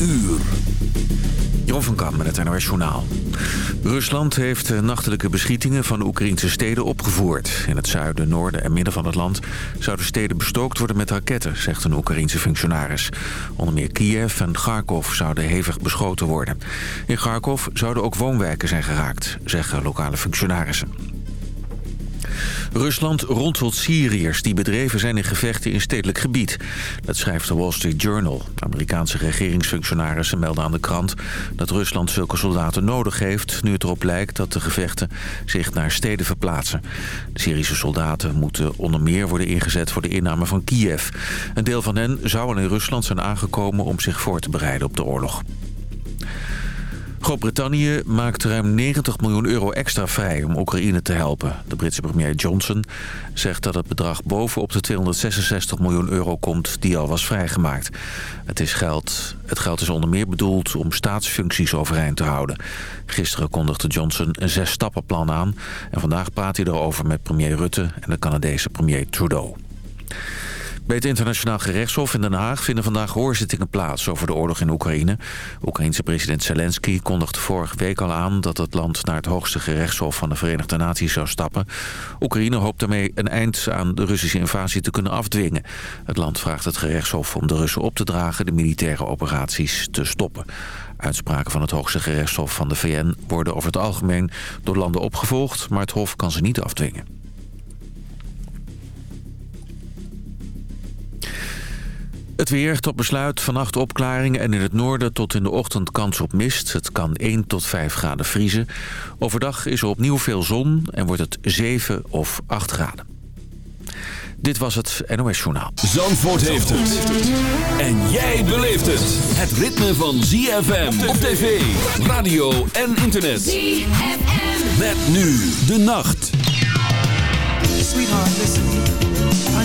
uur. Jeroen van Kam met het NOS Journaal. Rusland heeft nachtelijke beschietingen van Oekraïnse steden opgevoerd. In het zuiden, noorden en midden van het land zouden steden bestookt worden met raketten, zegt een Oekraïense functionaris. Onder meer Kiev en Kharkov zouden hevig beschoten worden. In Kharkov zouden ook woonwijken zijn geraakt, zeggen lokale functionarissen. Rusland rondelt Syriërs die bedreven zijn in gevechten in stedelijk gebied. Dat schrijft de Wall Street Journal. Amerikaanse regeringsfunctionarissen melden aan de krant... dat Rusland zulke soldaten nodig heeft... nu het erop lijkt dat de gevechten zich naar steden verplaatsen. De Syrische soldaten moeten onder meer worden ingezet voor de inname van Kiev. Een deel van hen zou al in Rusland zijn aangekomen om zich voor te bereiden op de oorlog. Groot-Brittannië maakt ruim 90 miljoen euro extra vrij om Oekraïne te helpen. De Britse premier Johnson zegt dat het bedrag bovenop de 266 miljoen euro komt die al was vrijgemaakt. Het, is geld, het geld is onder meer bedoeld om staatsfuncties overeind te houden. Gisteren kondigde Johnson een zes-stappenplan aan en vandaag praat hij erover met premier Rutte en de Canadese premier Trudeau. Bij het internationaal gerechtshof in Den Haag vinden vandaag hoorzittingen plaats over de oorlog in Oekraïne. Oekraïense president Zelensky kondigde vorige week al aan dat het land naar het hoogste gerechtshof van de Verenigde Naties zou stappen. Oekraïne hoopt daarmee een eind aan de Russische invasie te kunnen afdwingen. Het land vraagt het gerechtshof om de Russen op te dragen de militaire operaties te stoppen. Uitspraken van het hoogste gerechtshof van de VN worden over het algemeen door landen opgevolgd, maar het hof kan ze niet afdwingen. Het weer tot besluit vannacht opklaringen en in het noorden tot in de ochtend kans op mist. Het kan 1 tot 5 graden vriezen. Overdag is er opnieuw veel zon en wordt het 7 of 8 graden. Dit was het NOS Journaal. Zandvoort heeft het. En jij beleeft het. Het ritme van ZFM op tv, radio en internet. ZFM. Met nu de nacht. Sweetheart, listen.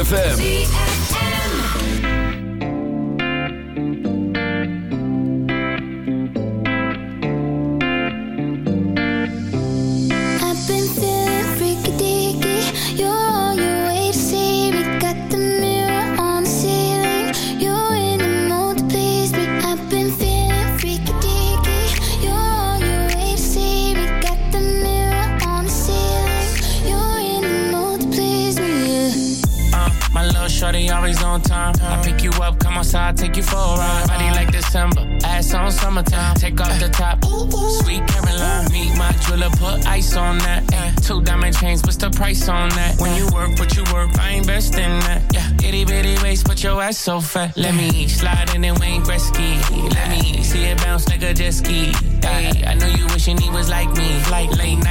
FM. so fat. Let me slide in and Wayne Gretzky. Let me see it bounce like a jet ski. Hey, I know you wishing he was like me. Like late night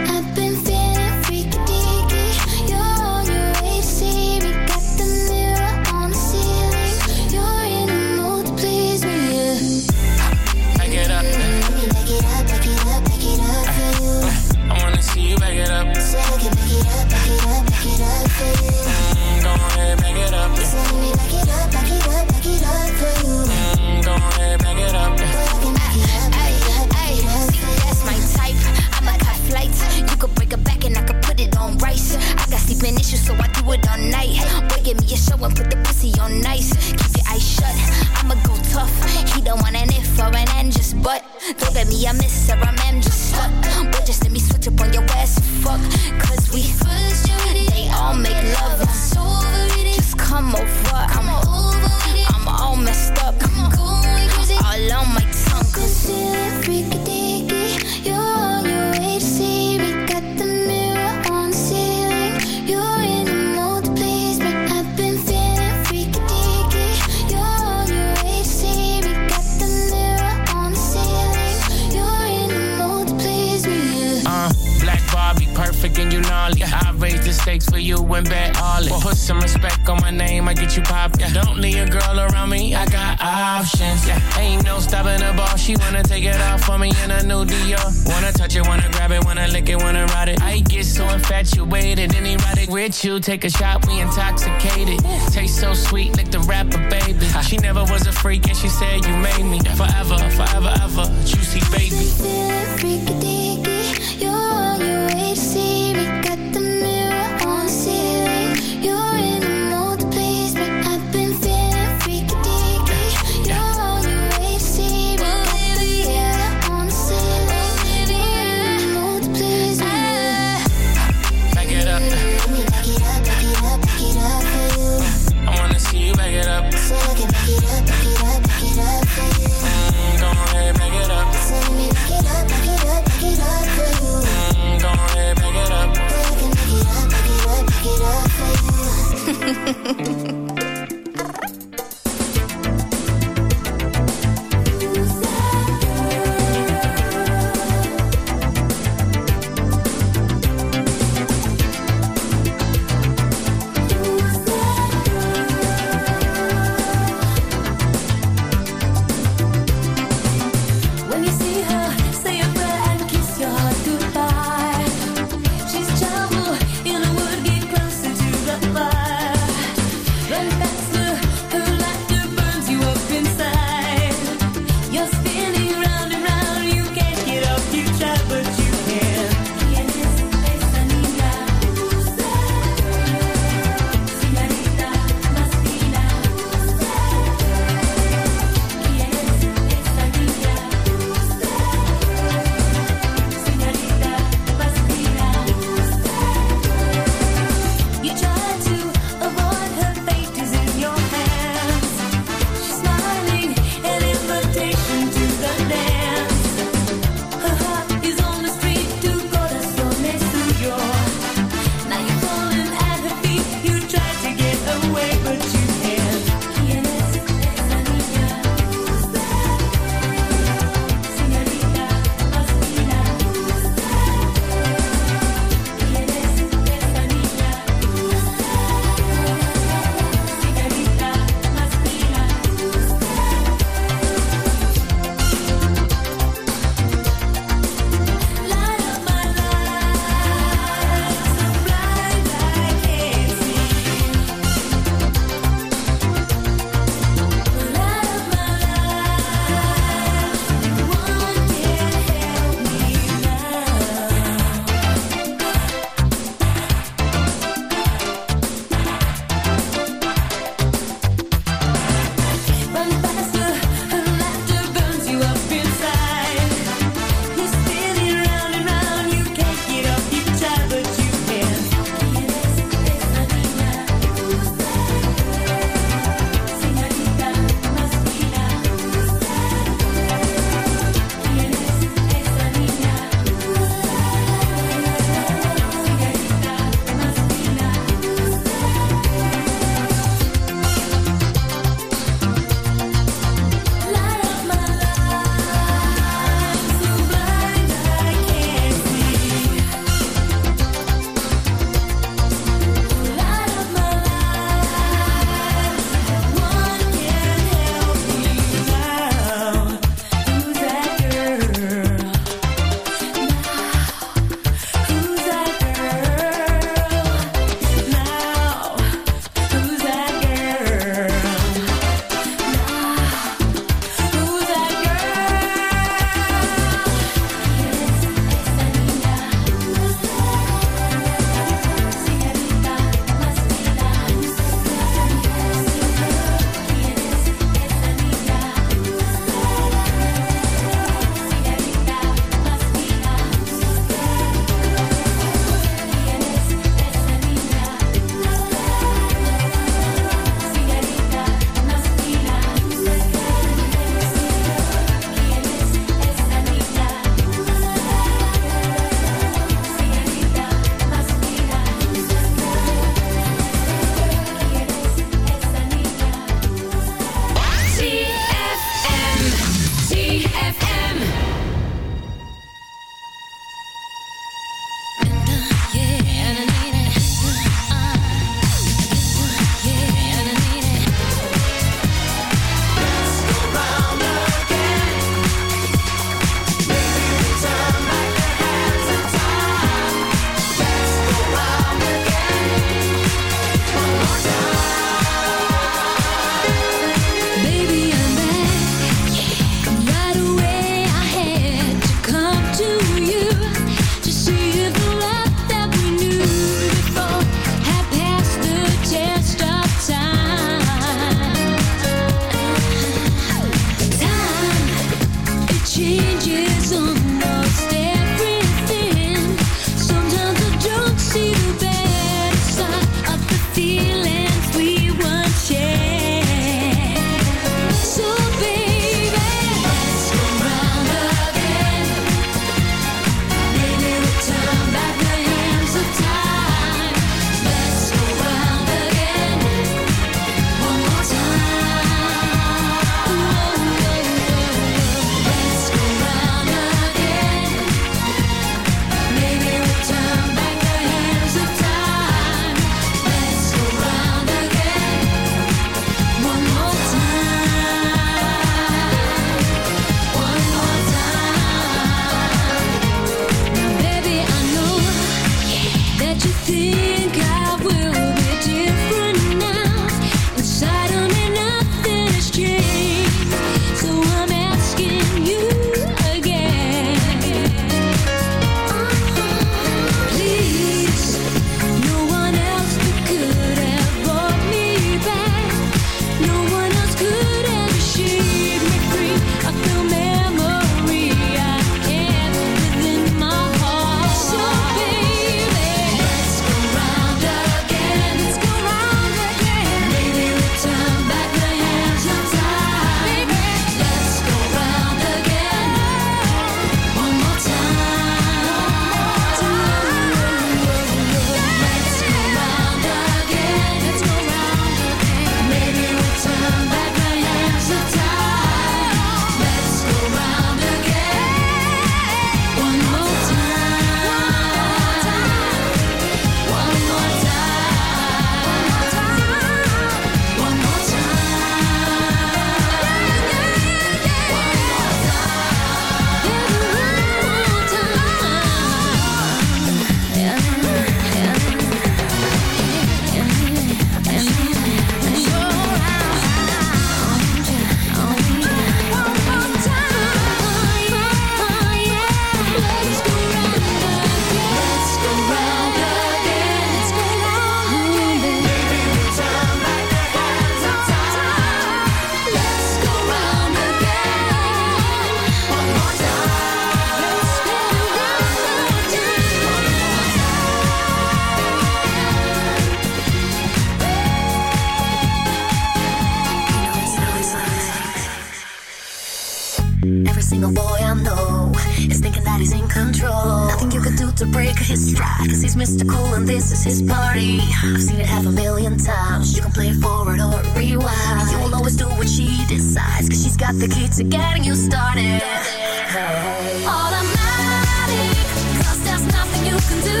or rewind. You'll always do what she decides. Cause she's got the key to getting you started. Hey. Automatic. Cause there's nothing you can do.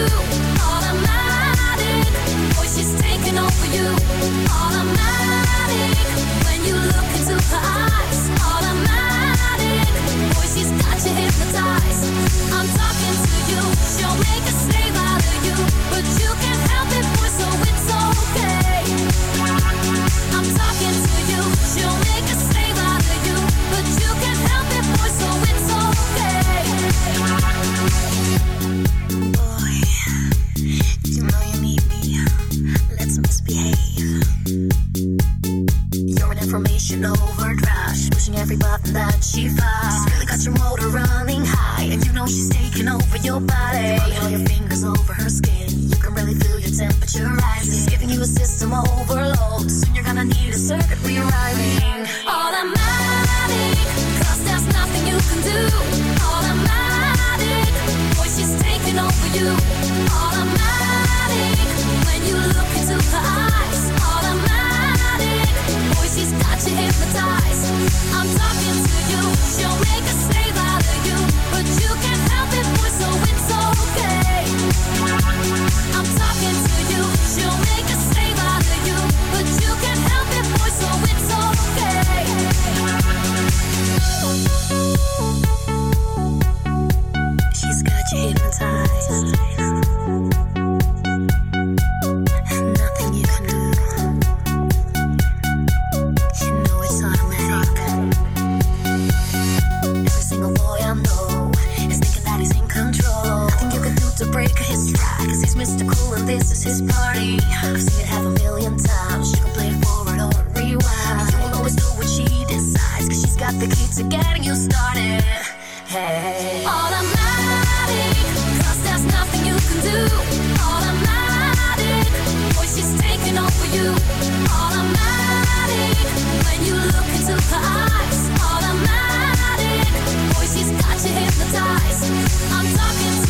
Automatic. Boy, she's taking over you. Automatic. When you look into her eyes. Automatic. Boy, she's got you hypnotized. I'm talking to you. She'll make information overdrive. Pushing every button that she Mr. Cool and this is his party. I've seen it half a million times. You can play forward or rewind. You'll always do what she decides. Cause she's got the key to getting you started. Hey. Automatic. Cause there's nothing you can do. Automatic. Boy, she's taking over you. Automatic. When you look into her eyes. Automatic. Boy, she's got you hypnotized. I'm talking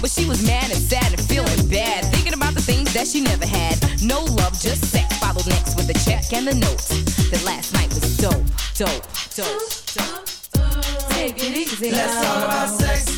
but she was mad and sad and feeling bad, thinking about the things that she never had. No love, just sex. Followed next with a check and the note that last night was dope, dope, dope, dope. Take it easy. Let's talk about sex.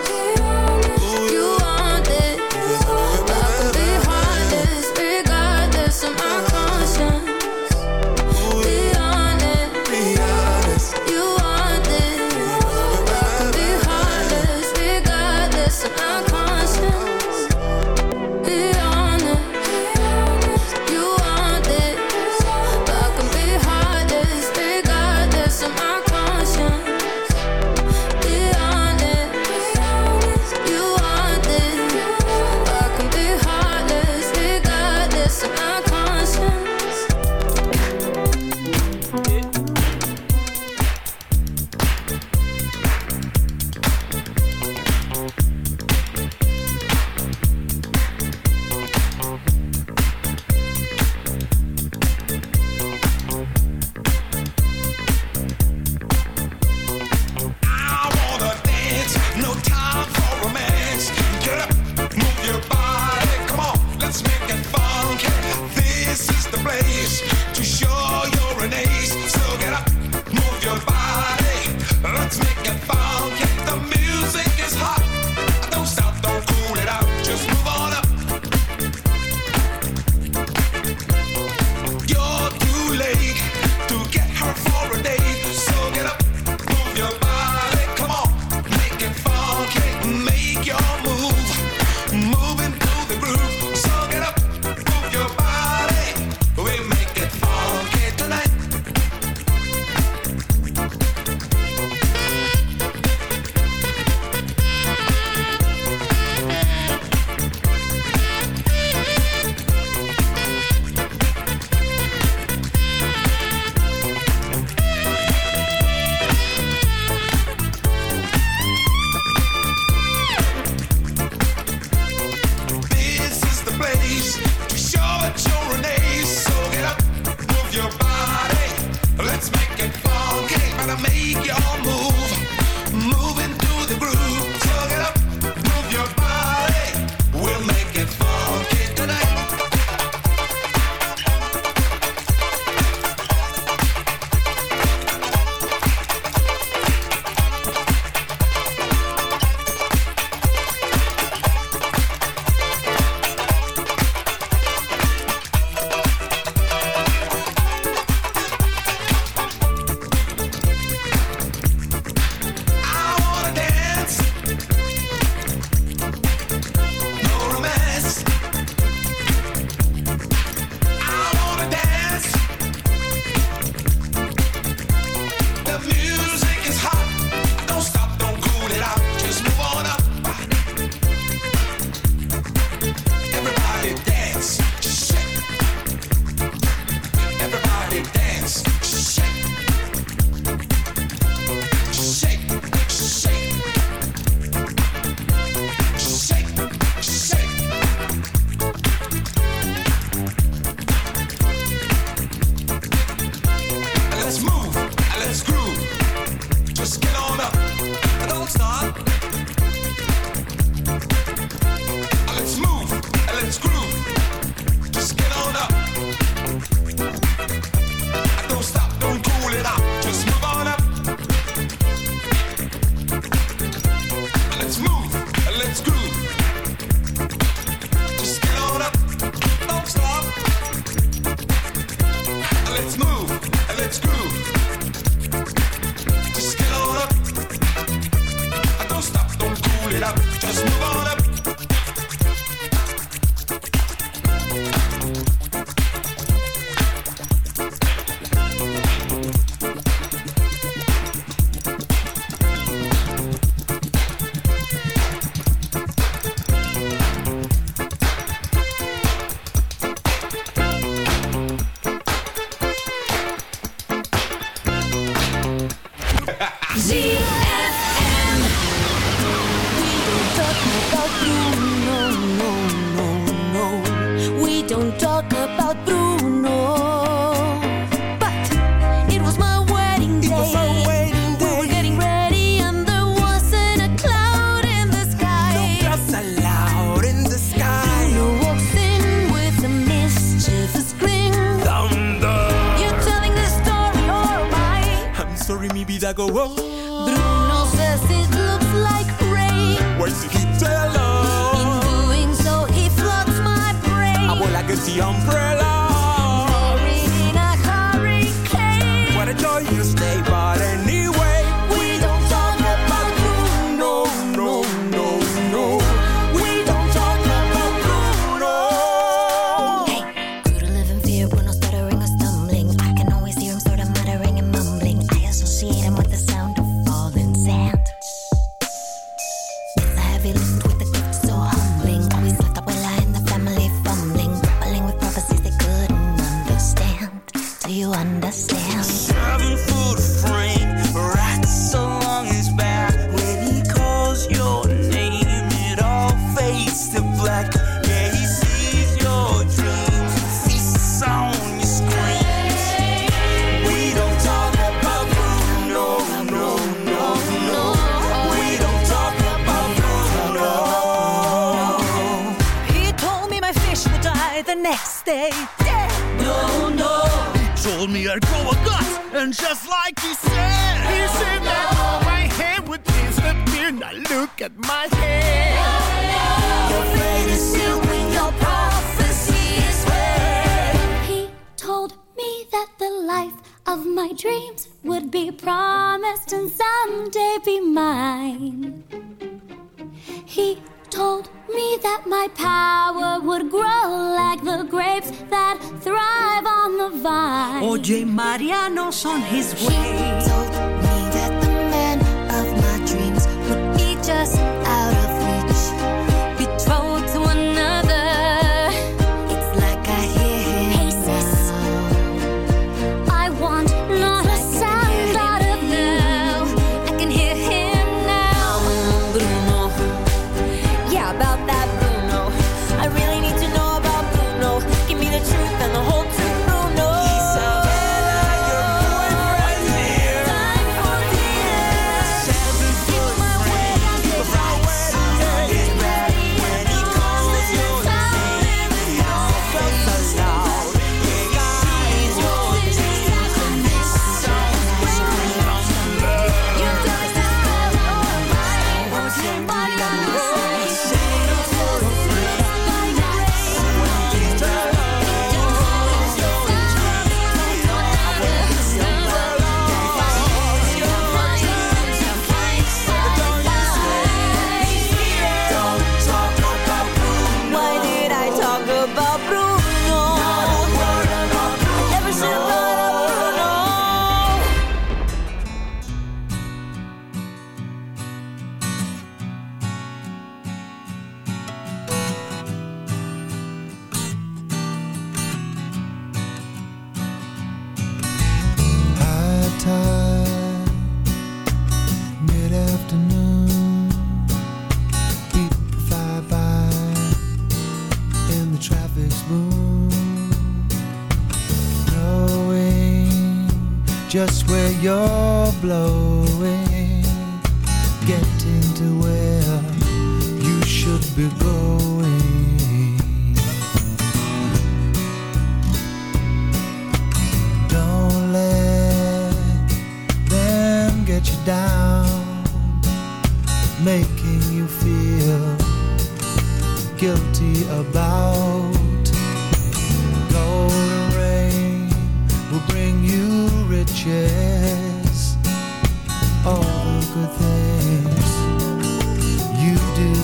Knowing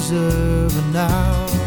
deserve now.